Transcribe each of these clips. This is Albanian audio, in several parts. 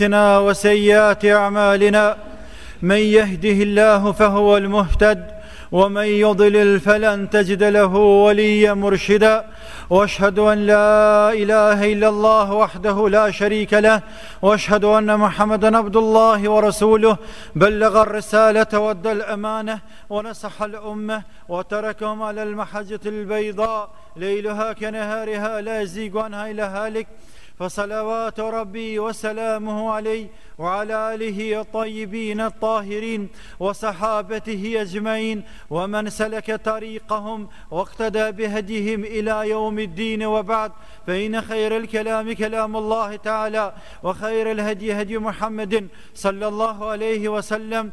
أنفسنا وسيئات أعمالنا من يهده الله فهو المهتد ومن يضلل فلن تجد له وليا مرشدا واشهد ان لا اله الا الله وحده لا شريك له واشهد ان محمدا عبد الله ورسوله بلغ الرساله وادى الامانه ونصح الامه وتركهم على المحجه البيضاء ليلها كنهارها لا يزيغ عنها الا هالك فصلوات ربي وسلامه عليه وعلى آله الطيبين الطاهرين وصحابته أجمعين ومن سلك طريقهم واقتدى بهديهم إلى يوم الدين وبعد فإن خير الكلام كلام الله تعالى وخير الهدي هدي محمد صلى الله عليه وسلم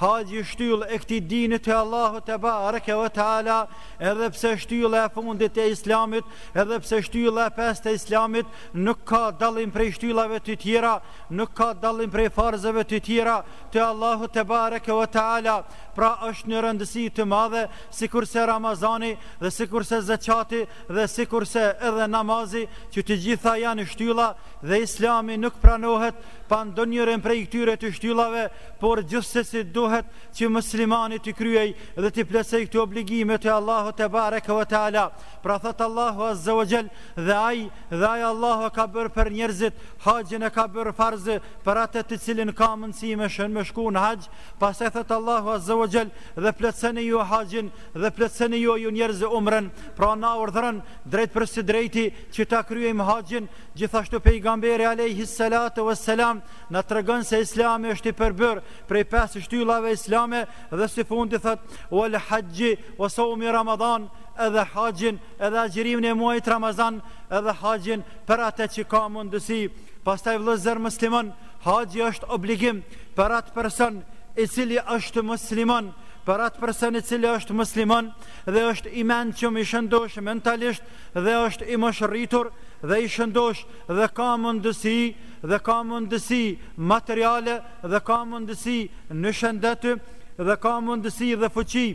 Haxhi shtyllë e këtij dinit të Allahut tebareke ve teala, edhe pse shtylla e fundit e Islamit, edhe pse shtylla e pestë e Islamit, nuk ka dallim prej shtyllave të tjera, nuk ka dallim prej farzeve të tjera të Allahut tebareke ve teala, pra është në rëndësi të madhe, sikurse Ramazani dhe sikurse Zeqati dhe sikurse edhe namazi, që të gjitha janë shtylla dhe Islami nuk pranohet pa ndonjërin prej këtyre të shtyllave, por gjithsesi duhet që muslimani t'i kryej dhe t'i plotësoj këto obligime të Allahut tebareke ve teala. Pra thot Allahu azza wa jall dhe ai dhe ai Allahu e ka bërë për njerëzit haxhin e ka bërë farz për atë të cilin ka mundësi me shën me shku në haxh. Pastaj thot Allahu azza wa jall dhe plotësoni ju haxhin dhe plotësoni ju ju njerëz umren. Pra na urdhëron drejtpërsëdrejti që ta kryejmë haxhin Gjithashtu pejgamberi alejhi salatu ve selam na tregon se Islami është i përbërë prej pesë shtyllave islame dhe si fundi thot wal hajji wa sawmi ramadan edhe haxhin edhe agjërimin e muajit ramazan edhe haxhin për atë që ka mundësi pastaj vëllezër musliman haxhi është obligim për atë person i cili është musliman për atë person i cili është musliman dhe është i mençëm i shëndoshë mentalisht dhe është i moshërritur dhe i shëndoshë dhe ka mundësi dhe ka mundësi materiale dhe ka mundësi në shëndet dhe ka mundësi dhe fuqi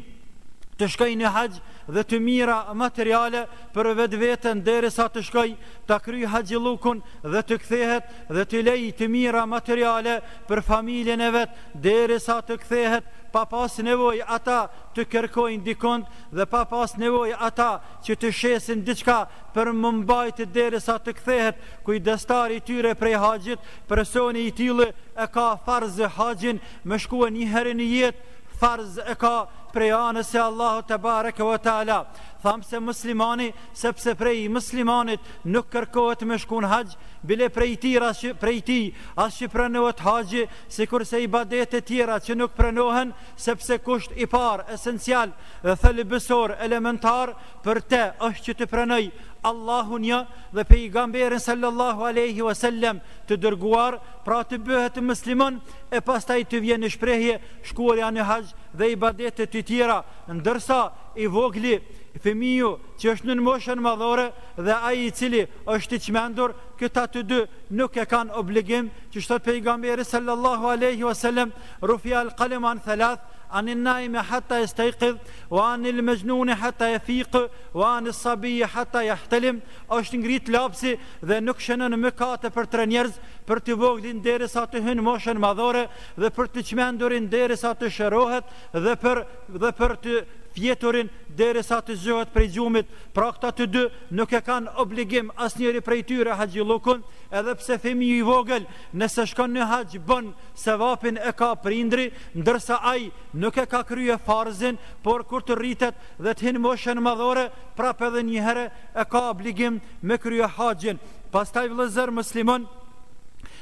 të shkoj në haxh dhe të mira materiale për vetveten derisa të shkoj ta kryej haxhillëkun dhe të kthehet dhe të lej të mira materiale për familjen e vet derisa të kthehet pa pas nevoj ata të kërkojnë dikënd dhe pa pas nevoj ata që të shesin diçka për m'u mbajtë derisa të kthehet kujdestari i tyre prej haxhit, personi i tillë e ka farz haxhin, me shkue një herë në jetë, farz e ka prej anës së Allahut tebareke ve teala. Thamë se muslimani, sepse prej muslimanit nuk kërkohet me shku në haxh, bile prej tij as që prej tij as që pranohet haxhi, sikurse ibadetet e tjera që nuk pranohen, sepse kusht i parë esencial dhe thelbësor elementar për te është që të pranoj Allahun një dhe pejgamberin sallallahu alaihi wasallam të dërguar, pra të bëhet musliman e pastaj të vjen në shprehje shkuarja në haxh dhe ibadete të tjera, ndërsa i vogli fëmiu që është nën moshën madhore dhe ai i cili është i çmendur, këta të dy nuk e kanë obligim, që ç'thot pejgamberi sallallahu alaihi wasallam, rufia al-qalam an thalath, Anin-naimi hatta yastayqidh wa anil-majnuni hatta yafiq wa anis-sabiyyi hatta yahtalim, është ngrit lapsi dhe nuk shënon mëkate për tre njerëz, për të voglin derisa të hyn moshën madhore dhe për të çmendurin derisa të shërohet dhe për dhe për të fjeturin derisa të zgjohet prej gjumit, pra këta të dy nuk e kanë obligim asnjëri prej tyre haxhillëkun, edhe pse fëmiu i vogël nëse shkon në haxh bon, sevapin e ka prindri, ndërsa ai nuk e ka krye farzin, por kur të rritet dhe të hin moshën madhore, prap edhe një herë e ka obligim me krye haxhin. Pastaj vëllezër musliman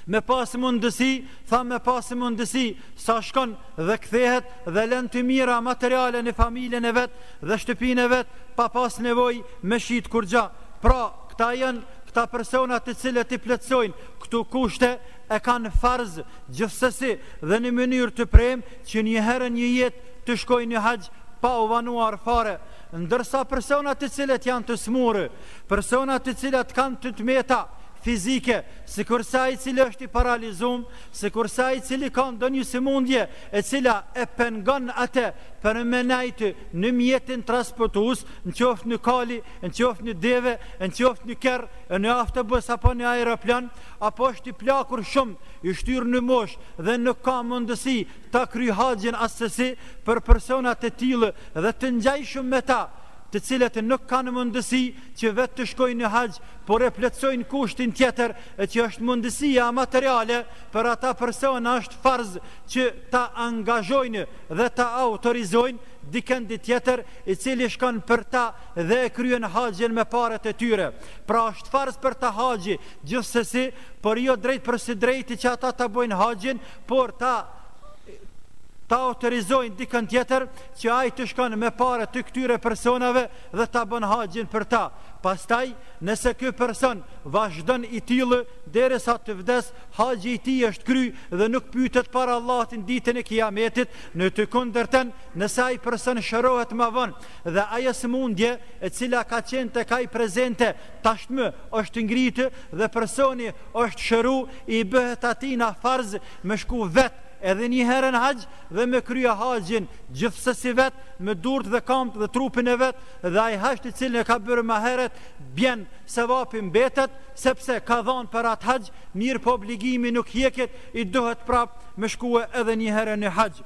me pas mundësi, tha me pas mundësi, sa shkon dhe kthehet dhe lën të mira materiale në familjen e vet dhe shtëpinë e vet, pa pas nevojë me shit kurgja. Pra, këta janë këta persona të cilët i plotësojnë këto kushte e kanë farz gjithsesi dhe në mënyrë të premë që një herë në jetë të shkojnë në haxh pa u vanuar fare, ndërsa persona të cilët janë të smurë, persona të cilët kanë të meta fizike, sikurse ai i cili është i paralizum, sikurse ai i cili ka ndonjë sëmundje, e cila e pengon atë për me nejtë në mjetin transportues, në qoftë në kali, në qoftë në deve, në qoftë në kerr, në autobus apo në aeroplan, apo është i plakur shumë, i shtyrë në moshë dhe nuk ka mundësi ta kry haxhin assesi për personat e tillë dhe të ngjashëm me ta, të cilët nuk kanë mundësi që vetë të shkojnë në haxh, por e plotësojnë kushtin tjetër e që është mundësia materiale për ata persona është farz që ta angazhojnë dhe ta autorizojnë dikënd tjetër i cili shkon për ta dhe e kryen haxhin me paret e tyre, pra është farz për ta haxhi, gjithsesi, por jo drejtpërsëdrejti që ata ta bojnë haxhin, por ta ta autorizojnë dikën tjetër që ai të shkon me pare të këtyre personave dhe ta bën haxhin për ta. Pastaj, nëse ky person vazhdon i tillë derisa të vdes, haxhi i tij është kry dhe nuk pyetet para Allahut ditën e Kiametit, në të kundërtën, nëse ai person shërohet më vonë dhe ajo sëmundje e cila ka qenë tek ai prezente tashmë është ngritë dhe personi është shëru i bëhet atina farz me shku vet edhe një herë në haxh dhe me krye haxhin gjithsesi vet me durt dhe kamt dhe trupin e vet dhe ai haxh të cilin e ka bërë ma herët bjen sevapi mbetet sepse ka dhënë për atë haxh mirëpo obligimi nuk hjeket i duhet prap me shkue edhe një herë në haxh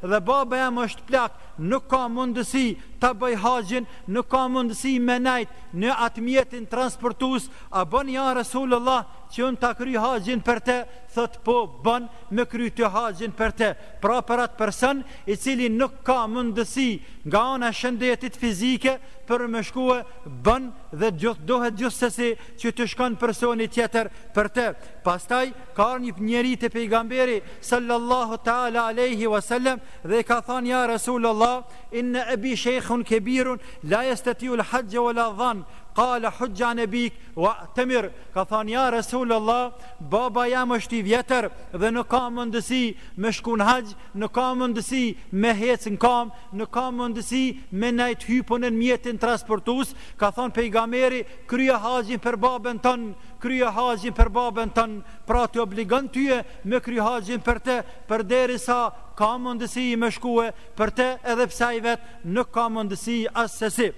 Dhe baba jam është plak nuk ka mundësi ta bëj haxhin nuk ka mundësi me nejt në atë mjetin transportus a bën ja Resulullah që unë ta kryj haxhin për te thot po bën me kryj ti haxhin për te pra për atë person i cili nuk ka mundësi nga ana e shëndetit fizike për me shkue bën dhe duhet gjithsesi që të shkon personi tjetër për te pastaj Ka ardhë një njeri te pejgamberi sallallahu taala alejhi wa sallam dhe ka thanë ja Resulullah inna abi shaykhun kabirun la yastati'u al hajj wa la dha'n qala hujj an abik wa'tamir ka thanë ja Resulullah baba jam është i vjetër dhe nuk ka mundësi me shku në hajj nuk ka mundësi me hec në kam nuk ka mundësi me nejt hypën në mjetin transportues ka thanë pejgamberi krye hajjin për babën tand krye haxhin për babën tand pra të obligon tyje me kry haxhin për te përderisa ka mundësi me shkue për te edhe pse ai vet nuk ka mundësi as se si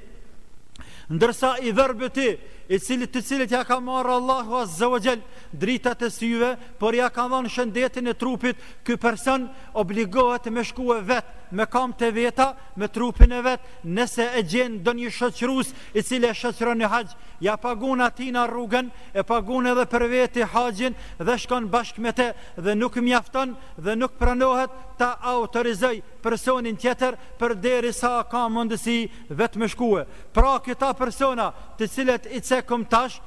ndërsa i verbëti i cili të cilit ja ka marrë Allahu azze ve xhel dritat e syve por ja ka dhënë shëndetin e trupit ky person obligohet me shkue vet me kam të veta me trupin e vet nëse e gjen donjë shoqrus i cili e shoqëron në haxh, ja pagun atina rrugën, e pagun edhe për veti haxhin dhe shkon bashkë me te dhe nuk mjafton dhe nuk pranohet ta autorizoj personin tjetër përderisa ka mundësi vetë më shkue. Pra këta persona të cilët i cekum tash,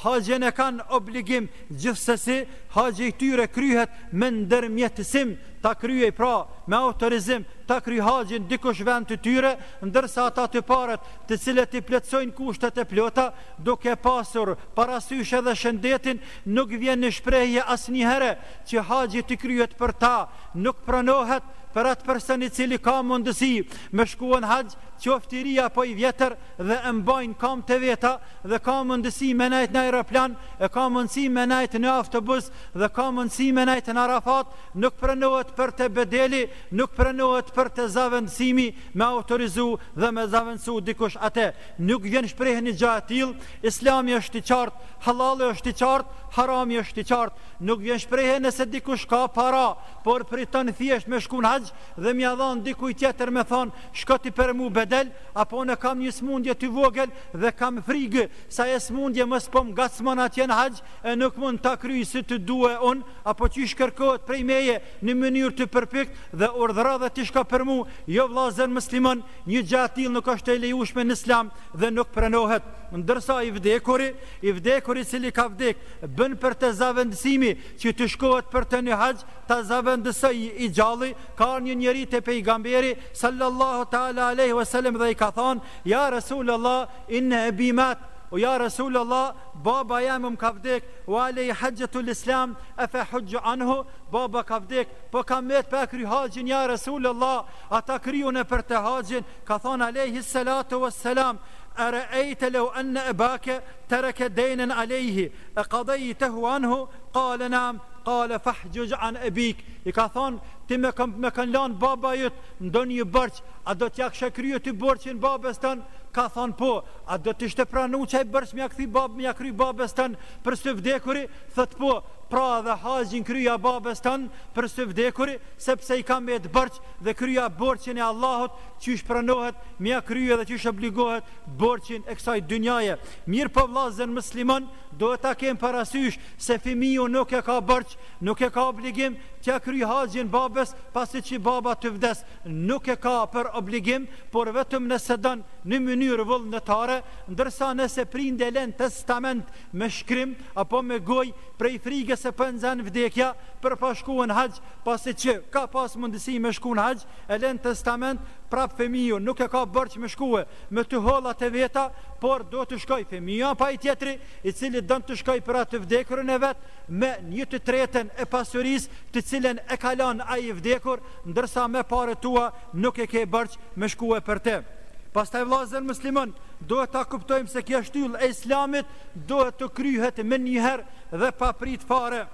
haxhin e kanë obligim gjithsesi, haxhi i tyre kryhet me ndërmjetësim ta kryejë pra me autorizim ta kryjë haxhin dikush vend të tyre, ndërsa ata të parët të cilët i plotësojnë kushtet e plota, duke pasur parasysh edhe shëndetin, nuk vjen në shprehje asnjëherë që haxhi të kryhet për ta, nuk pranohet për atë person i cili ka mundësi me shku në haxh, qoftë i ri apo i vjetër dhe e mbajnë kamtë e veta dhe ka mundësi me nejt në aeroplan, e ka mundësi me nejt në autobus dhe ka mundësi me nejt në Arafat, nuk pranohet për te bedeli, nuk pranohet për te zavendësimi me autorizu dhe me zavendësu dikush ate, nuk vjen shprehje një gjë e tillë, Islami është i qartë, hallalli është i qartë, Harami është i qartë, nuk vjen shprehje nëse dikush ka para, por priton thjesht me shku në haxh dhe mja dhanë dikujt tjetër me thanë shko ti për mu bedel, apo unë kam një smundje të vogël dhe kam frigë se ajo smundje mos po më ngacmon atje në haxh e nuk mund ta kryj si të due unë, apo qysh kërkohet prej meje në mënyrë të përpiktë dhe urdhëra dhe ti shka për mu, jo vllazën musliman, një gjë e tillë nuk është e lejushme në Islam dhe nuk pranohet. Ndërsa i vdekuri, i vdekuri i cili ka vdek, bën për të zavendësimi që të shkohet për të në haxh, ta zavendësojë i gjalli, ka ardh një njeri te pejgamberi sallallahu taala alaihi wasallam dhe i ka thënë: "Ja Rasulullah, inna abi mat." O ja Rasulullah, baba jem më ka vdek, Ve alejhi haxhetul islam efe ehuxhu anhu, baba ka vdek, po ka met pa e kry haxhin ja resul Allah, a ta kryj une për te haxhin, ka than alejhi selatu was selam, a re ejte leu enne ebake tereke dejnen alejhi, e kadej tehu anhu, kale neam, kale fehuxh an ebik, i ka than, ti me kan me kan lan baba jot ndonjë borxh, a do t'ja kishe kry ti borxhin babës tan, ka than po, A do të ishte pranu qaj borç m'ja kthy bab m'ja kry babës tan për së vdekuri, thot po, pra edhe haxhin kryja babës tan për së vdekuri, sepse i ka met borç dhe kryja borçin e Allahut, qysh pranohet m'ja kry edhe qysh obligohet borçin e kësaj dynjaje. Mirpo vllazën musliman duhet ta kem parasysh se fëmiu nuk e ka borç, nuk e ka obligim t'ja kry haxhin babës pasi që baba të vdes, nuk e ka për obligim, por vetëm nëse don në mënyrë vullnetare, ndërsa nëse prindi e lën testament me shkrim apo me gojë prej frikës se po e nxen vdekja për pa shkuar në haxh, pasi që ka pas mundësi me shku në haxh, e lën testament, prap fëmiu nuk e ka borxh me shkue me të hollat e veta, por duhet të shkojë fëmiu apo ai tjetri, i cili don të shkojë për atë të vdekurën e vet me një të tretën e pasurisë të cilën e ka lënë ai i vdekur, ndërsa me paret tua nuk e ke borç me shkue për te pastaj vllazën musliman duhet ta kuptojmë se kjo shtyllë e islamit duhet të kryhet menjëherë dhe pa prit fare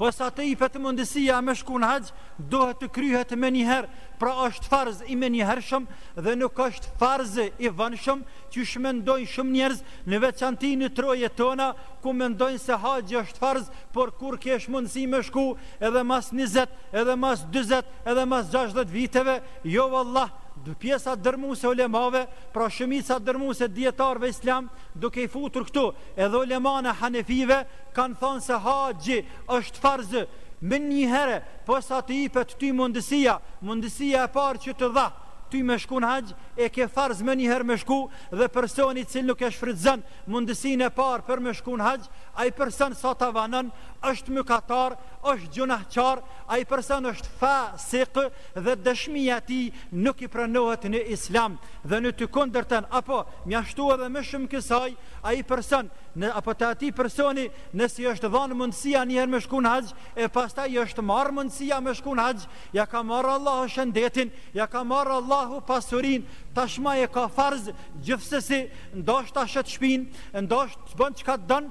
posa të ipet mundësia me shku në haxh duhet të kryhet menjëherë pra është farz i menjëhershëm dhe nuk është farz i vonshëm qysh mendojnë shumë njerëz në veçanti në trojet tona ku mendojnë se haxhi është farz por kur kesh mundësi me shku edhe mas njëzet, edhe mas dyzet, edhe mas gjashtëdhjetë viteve, jo vallah, pjesa dërmuese e ulemave, pra shumica dërmuese e dietarëve islam, duke i futur këtu edhe ulemanë e hanefive, kanë thënë se haxhi është farz menjëherë, posa të ipet ty mundësia, mundësia e parë që të dha ty me shku në haxh, e ke farz menjëherë me shku dhe personi i cili nuk e shfrytëzon mundësinë e parë për me shku në haxh, ai person sa ta vanon, është mëkatar, është gjunahqar, ai person është fasiq dhe dëshmia e tij nuk i pranohet në Islam dhe në të kundërtën, apo mjashtu edhe më shumë kësaj, ai person apo të atij personi nëse i është dhanë mundësia një herë me shku në haxh e pastaj i është marrë mundësia me shku në haxh, ja ka marrë Allahu shëndetin, ja ka marrë Allahu pasurinë, tashma e ka farz gjithsesi, ndoshta e shet shpinë, ndoshta bon çka të don,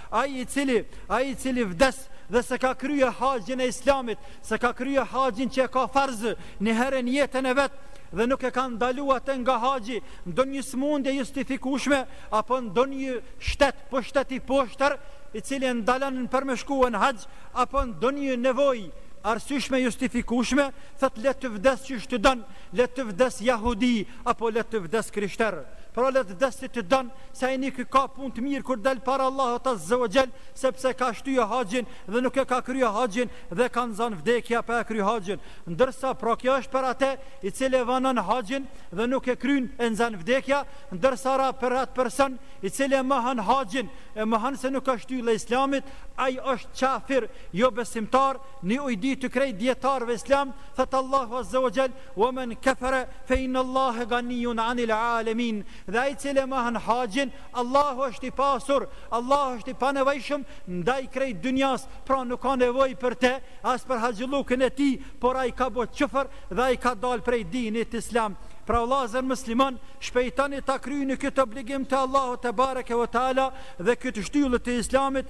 Ai i cili, ai i cili vdes dhe s'e ka krye haxhin e islamit, s'e ka krye haxhin që e ka farz një herë në jetën e vet, dhe nuk e ka ndalu atë nga haxhi ndonjë smundje e justifikushme apo ndonjë shtet pushtet i poshtër i cili e ndalon për me shku në haxh apo ndonjë nevojë e arsyshme e justifikushme thotë le të vdes qysh të don le të vdes jahudi apo le të vdes krishter pra le të vdes si të don se ai nuk ka punë të mirë kur del para Allahut azza wa jall sepse e ka shtye haxhin dhe nuk e ka krye haxhin dhe e ka nxan vdekja pa e krye haxhin ndërsa pra kjo është për atë i cili e vonon haxhin dhe nuk e kryen e nxan vdekja ndërsa ra për atë person i cili e mohon haxhin e mohon se nuk asht shtyllë e islamit ai është qafir jobesimtar Në ujdi të krejt dijetarëve islam, thotë Allahu Azze ve Xhel, ve men kefere, fe inne Allahe ganijun anil alemin, dhe ai i cili e mohon haxhin, Allahu është i pasur, Allahu është i panevojshëm, ndaj krejt dynjas, pra nuk ka nevojë për te, as për haxhillëkun e tij, por ai ka bo qufër, dhe ai ka dal prej dinit islam. Pra vllazën muslimanë, shpejtoni ta kryni këtë obligim të Allahut tebareke ve teala, dhe këtë shtyllë të islamit,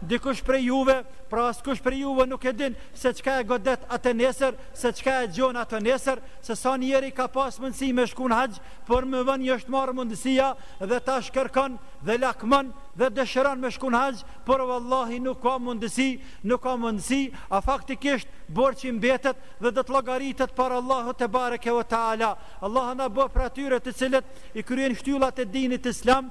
Dikush prej juve, pra askush prej juve nuk e din se çka e godet atë nesër, se çka e gjen atë nesër, se sa njeri ka pas mundësi me shku në haxh, por më vonë i është marrë mundësia dhe tash kërkon dhe lakmon dhe dëshiron me shku në haxh, por vallahi nuk ka mundësi, nuk ka mundësi, a faktikisht borxh i mbetet dhe do të llogaritet para Allahut tebareke ve teala. Allahu na boftë prej atyre të cilët i kryejnë shtyllat e dinit islam,